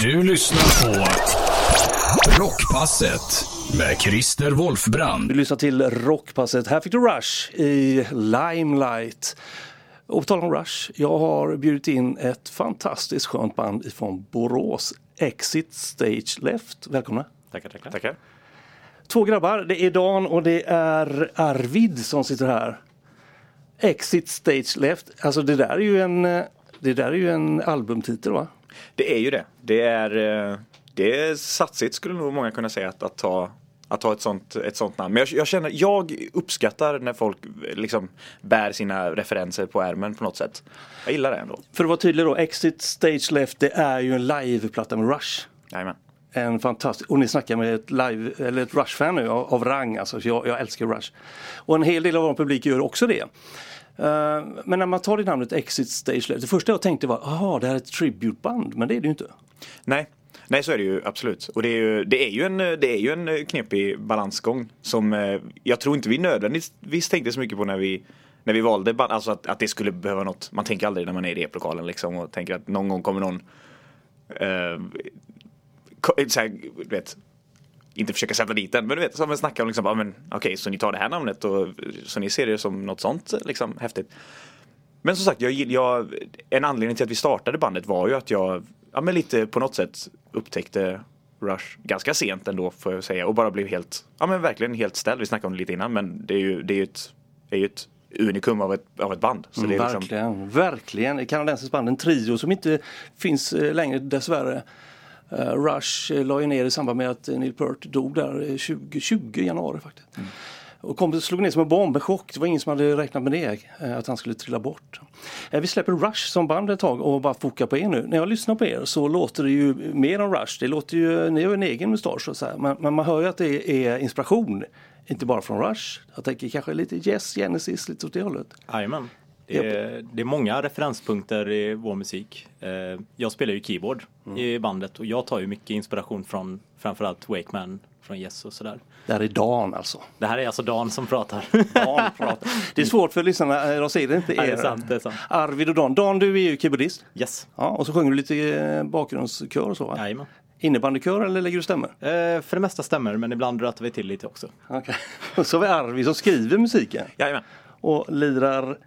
Du lyssnar på Rockpasset med Christer Wolfbrand. Du lyssnar till Rockpasset. Här fick du Rush i Limelight. Och på tal om Rush, jag har bjudit in ett fantastiskt skönt band ifrån Borås. Exit Stage Left. Välkomna! Tackar, tackar. Tackar. Två grabbar, det är Dan och det är Arvid som sitter här. Exit Stage Left, alltså det där är ju en, eh, det där är ju en albumtitel va? Det är ju det. Det är, eh, det är satsigt skulle nog många kunna säga att, att ta att ha ett sånt, ett sånt namn. Men jag, jag känner, jag uppskattar när folk liksom bär sina referenser på ärmen på något sätt. Jag gillar det ändå. För att vara tydlig då, Exit Stage Left det är ju en liveplatta med Rush. Jajamän. En fantastisk, och ni snackar med ett live, eller ett Rush-fan nu av, av rang alltså, jag, jag älskar Rush. Och en hel del av vår publik gör också det. Uh, men när man tar det namnet Exit Stage Left, det första jag tänkte var, jaha, det här är ett tributband, men det är det ju inte. Nej. Nej så är det ju absolut. Och det är ju, det är ju, en, det är ju en eh, knepig balansgång som eh, jag tror inte vi nödvändigtvis tänkte så mycket på när vi när vi valde band, alltså att, att det skulle behöva något. Man tänker aldrig när man är i replokalen liksom och tänker att någon gång kommer någon eh, Eh, så här, du vet, inte försöka sätta dit den, men du vet, som en snackar om liksom, ja, men okej, så ni tar det här namnet och så ni ser det som något sånt liksom häftigt. Men som sagt, jag, jag, en anledning till att vi startade bandet var ju att jag ja, men lite på något sätt upptäckte Rush ganska sent ändå får jag säga och bara blev helt, ja men verkligen helt ställd. Vi snackade om det lite innan men det är ju, det är ju ett, är ju ett unikum av ett, av ett band. Så det är liksom, verkligen, verkligen. Kanadensiskt band, en trio som inte finns eh, längre dessvärre. Uh, Rush eh, la ju ner i samband med att eh, Neil Peart dog där eh, 2020 i januari faktiskt. Mm. Och kom, slog ner som en bomb, en chock. Det var ingen som hade räknat med det, eh, att han skulle trilla bort. Eh, Vi släpper Rush som band ett tag och bara fokar på er nu. När jag lyssnar på er så låter det ju mer om Rush. Det låter ju, ni har ju en egen mustasch så att säga. Men, men man hör ju att det är inspiration. Inte bara från Rush. Jag tänker kanske lite Yes, Genesis, lite åt det hållet. Jajamän. Det är, det är många referenspunkter i vår musik. Eh, Jag spelar ju keyboard i bandet och jag tar ju mycket inspiration från framförallt Wakeman från Yes och sådär. Det här är Dan alltså. Det här är alltså Dan som pratar. Dan pratar. Det är svårt för lyssnarna, eh, de ser det inte Ja, det er. är sant, det är sant. Arvid och Dan. Dan, du är ju keyboardist. Yes. Ja, och så sjunger du lite eh, bakgrundskör och så va? Jajamän. Innebandykör eller lägger du stämmer? Eh, För det mesta stämmer men ibland rötar vi till lite också. Okej. Och så har vi Arvid som skriver musiken jajamän. och lirar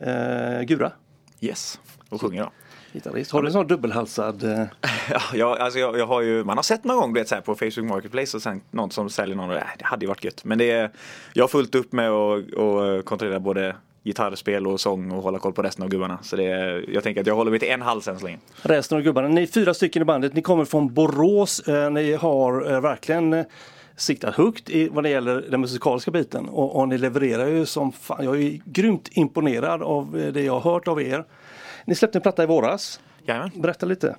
eh, gura. Yes. Och sjunger då. Gitarrist. Har du en sån dubbelhalsad? Eh, Ja, alltså jag, jag har ju, man har sett någon gång du vet, så här, på Facebook Marketplace och sen någon som säljer någon och äh, det hade ju varit gött. Men det är, jag har fullt upp med att att kontrollera både gitarrspel och sång och hålla koll på resten av gubbarna. Så det är, jag tänker att jag håller mig till en hals än så länge. resten av gubbarna. Ni är fyra stycken i bandet. Ni kommer från Borås. Eh, ni har eh, verkligen eh, siktat högt i vad det gäller den musikaliska biten. Och, och ni levererar ju som fan. Jag är grymt imponerad av eh, det jag har hört av er. Ni släppte en platta i våras. Jajamän. Berätta lite.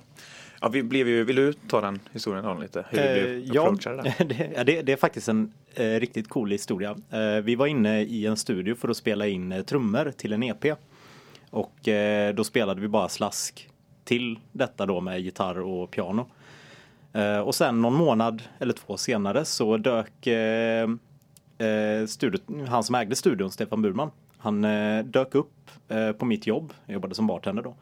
Ja, vi blev ju, vill du ta den historien Dan, lite? Hur vi Eh, blev ja, approachade där? det, ja, det, det är faktiskt en eh, riktigt cool historia. Eh, vi var inne i en studio för att spela in eh, trummor till en EP. Och eh, då spelade vi bara slask till detta då med gitarr och piano. Eh, och sen någon månad eller två senare så dök eh, eh, han som ägde studion, Stefan Burman, han eh, dök upp eh, på mitt jobb, jag jobbade som bartender då.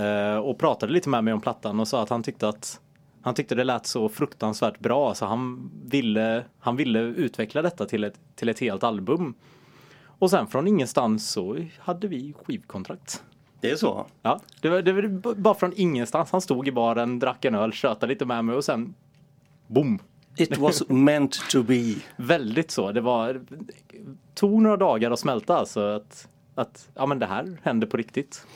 Eh, och pratade lite med mig om plattan och sa att han tyckte att han tyckte det lät så fruktansvärt bra så han ville, han ville utveckla detta till ett, till ett helt album. Och sen från ingenstans så hade vi skivkontrakt. Det är så? Ja, det var, det var bara från ingenstans. Han stod i baren, drack en öl, tjötade lite med mig och sen boom! It was meant to be. Väldigt så. Det var tog några dagar att smälta alltså att, att ja men det här hände på riktigt.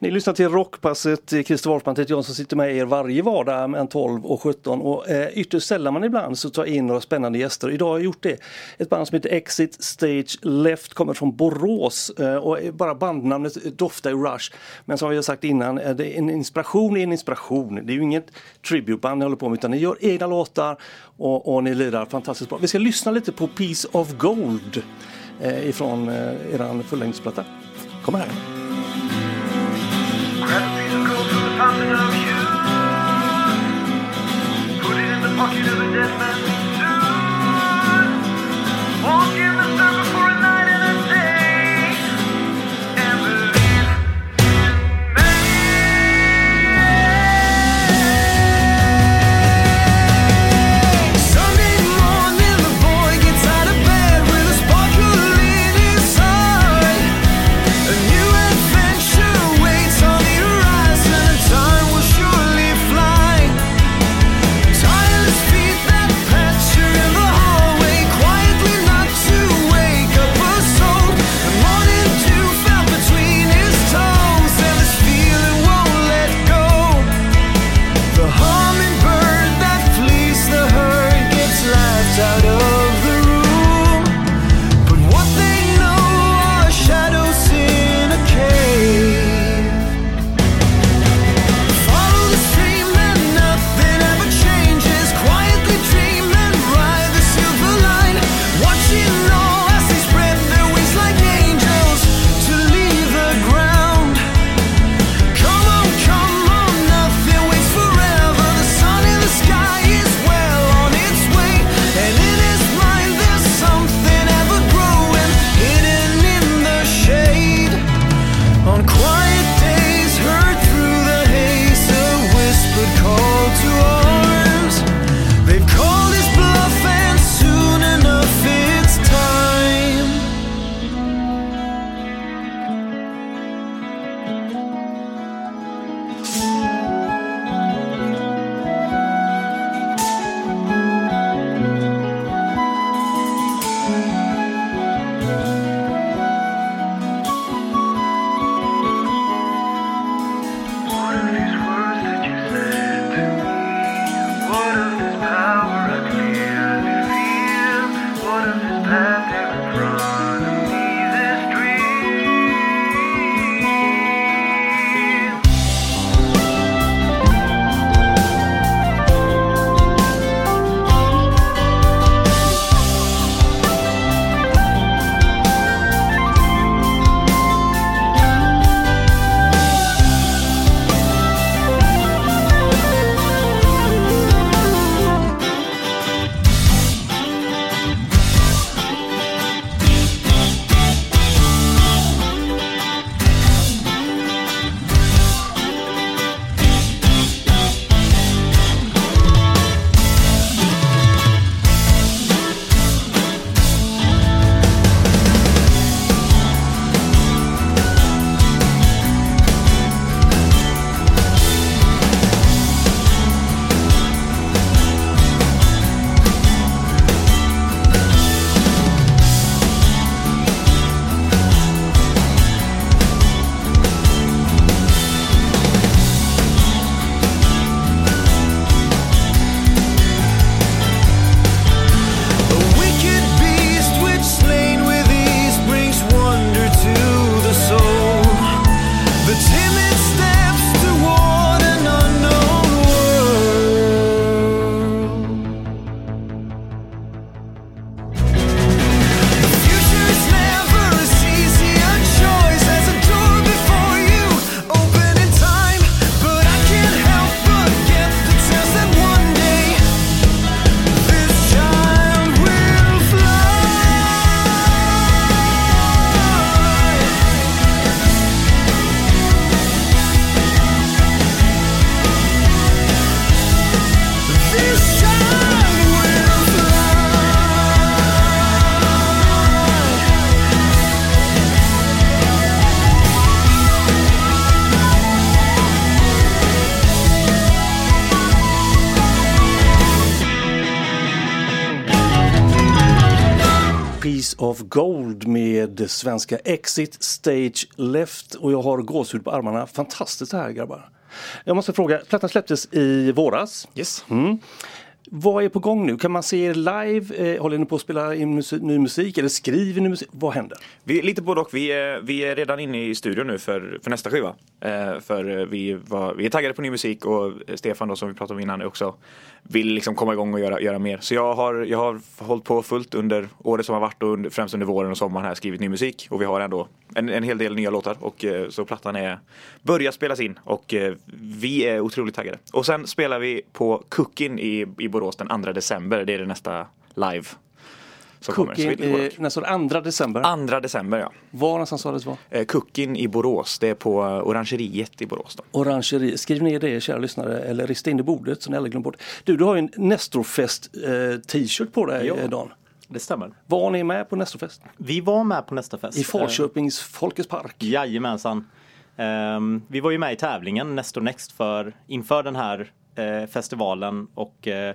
Ni lyssnar till Rockpasset. Christer Wolfman heter jag som sitter med er varje vardag mellan 12 och 17. Och eh, ytterst sällan man ibland så tar in några spännande gäster. Idag har jag gjort det. Ett band som heter Exit Stage Left kommer från Borås. Eh, och bara bandnamnet doftar i Rush. Men som jag har sagt innan, eh, det en inspiration är en inspiration. Det är ju inget tributeband ni håller på med utan ni gör egna låtar och, och ni lirar fantastiskt bra. Vi ska lyssna lite på Piece of Gold eh, ifrån eh, eran fullängdsplatta. Kommer här. Christmas. Of Gold med svenska Exit Stage Left och jag har gåshud på armarna. Fantastiskt det här grabbar. Jag måste fråga, plattan släpptes i våras. Yes. Vad är på gång nu? Kan man se er live? Eh, håller ni på att spela in musik, ny musik eller skriver ni musik? Vad händer? Vi, lite både och. Vi är, vi är redan inne i studion nu för, för nästa skiva. Eh, för eh, vi, var, vi är taggade på ny musik och eh, Stefan då som vi pratade om innan också vill liksom komma igång och göra, göra mer. Så jag har, jag har hållit på fullt under året som har varit och under, främst under våren och sommaren här skrivit ny musik. Och vi har ändå en, en hel del nya låtar och eh, så plattan är börjar spelas in och eh, vi är otroligt taggade. Och sen spelar vi på Cookin i, i Borås den 2 december. Det är det nästa live. Som kommer. Cooking lite eh, både nästa 2 december. och. 2 december ja. Var någonstans sa det var? Eh, Cookin i Borås. Det är på eh, Orangeriet i Borås. Då. Orangeri. Skriv ner det kära lyssnare eller rista in i bordet så ni aldrig glömmer bort. Du, du har ju en Nestorfest eh, t-shirt på dig Ja. eh, Dan. Det stämmer. Var ni med på Nestorfest? Vi var med på nästa fest. I Falköpings Folkets Park. Eh, Jajamensan. Ehm, vi var ju med i tävlingen Nestor Next för, inför den här eh, festivalen och eh,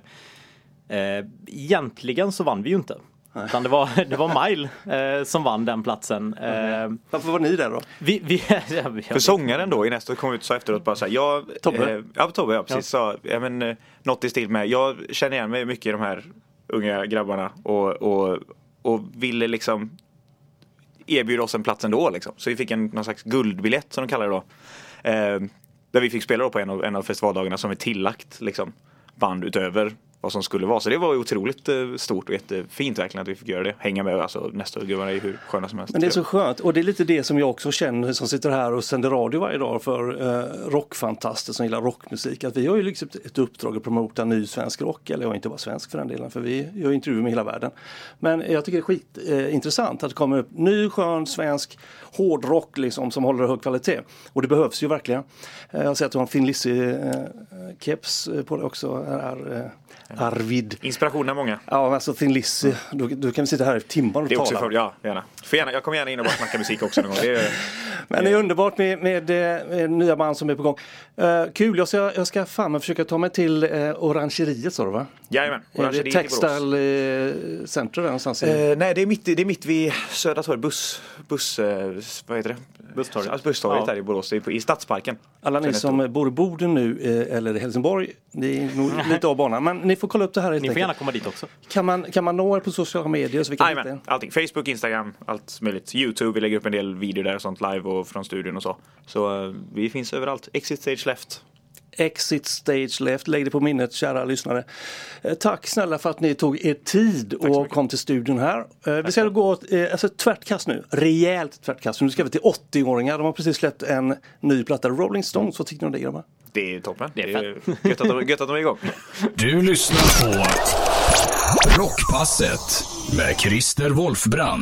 eh, egentligen så vann vi ju inte. Utan det var, det var Mile eh, som vann den platsen. Eh, Varför var ni där då? vi, vi, ja, vi, För sångaren då i Nestor kom ut sa efteråt bara så här, jag, Tobbe? Eh, ja, Tobbe ja, precis. Sa, ja, men, eh, något i stil med, jag känner igen mig mycket i de här unga grabbarna och, och, och ville liksom erbjuda oss en plats ändå liksom. Så vi fick en någon slags guldbiljett som de kallar det då. Där vi fick spela på en av, en av festivaldagarna som är tillagt liksom, band utöver vad som skulle vara. Så det var ju otroligt eh, stort och jättefint verkligen att vi fick göra det. Hänga med alltså nästa gubbarna är hur sköna som helst. Men det är så skönt och det är lite det som jag också känner som sitter här och sänder radio varje dag för eh, rockfantaster som gillar rockmusik. Att vi har ju liksom ett- uppdrag att promota ny svensk rock, eller jag inte bara svensk för den delen, för vi gör intervjuer med hela världen. Men jag tycker det är skitintressant eh, att det kommer upp ny skön svensk hårdrock liksom, som håller hög kvalitet. Och det behövs ju verkligen. Eh, jag ser att du har en Finn Lizzy-keps eh, eh, på dig också, här, Arvid. Inspiration är många. Ja, alltså Thin Lizzy, då, då kan vi sitta här i timmar och Det är också tala. för, ja, gärna. För gärna. Jag kommer gärna in och bara snacka musik också någon gång. Det är, Men det är underbart med, med, med nya band som är på gång. Eh, kul, jag ska, jag ska fan försöka ta mig till uh, Orangeriet sa du va? Jajamän. Är det. Textile eh, Center där någonstans? Eh, nej, det är, mitt, det är mitt vid Södra torg, buss, buss, eh, vad heter det? Busstorget. Alltså busstorget Ja. där i Borås, det är på, i Stadsparken. Alla ni som bor i Boden nu eh, eller i Helsingborg, det är nog lite av banan. Men ni får kolla upp det här helt ni får enkelt. gärna komma dit också. Kan man, kan man nå er på sociala medier så vi kan hitta? Jajamän, allting. Facebook, Instagram, allt möjligt. Youtube, vi lägger upp en del videor där och sånt live och från studion och så. Så vi finns överallt. Exit Stage Left. Exit Stage Left, lägg det på minnet kära lyssnare. Eh, tack snälla för att ni tog er tid och mycket. kom till studion här. Eh, vi ska gå eh, alltså tvärt nu, rejält tvärt Nu ska vi till 80-åringar, de har precis släppt en ny platta, Rolling Stones, vad tycker ni om det grabbar? Det är toppen. Det är gött, att de, gött att de är igång. Du lyssnar på Rockpasset med Christer Wolfbrand.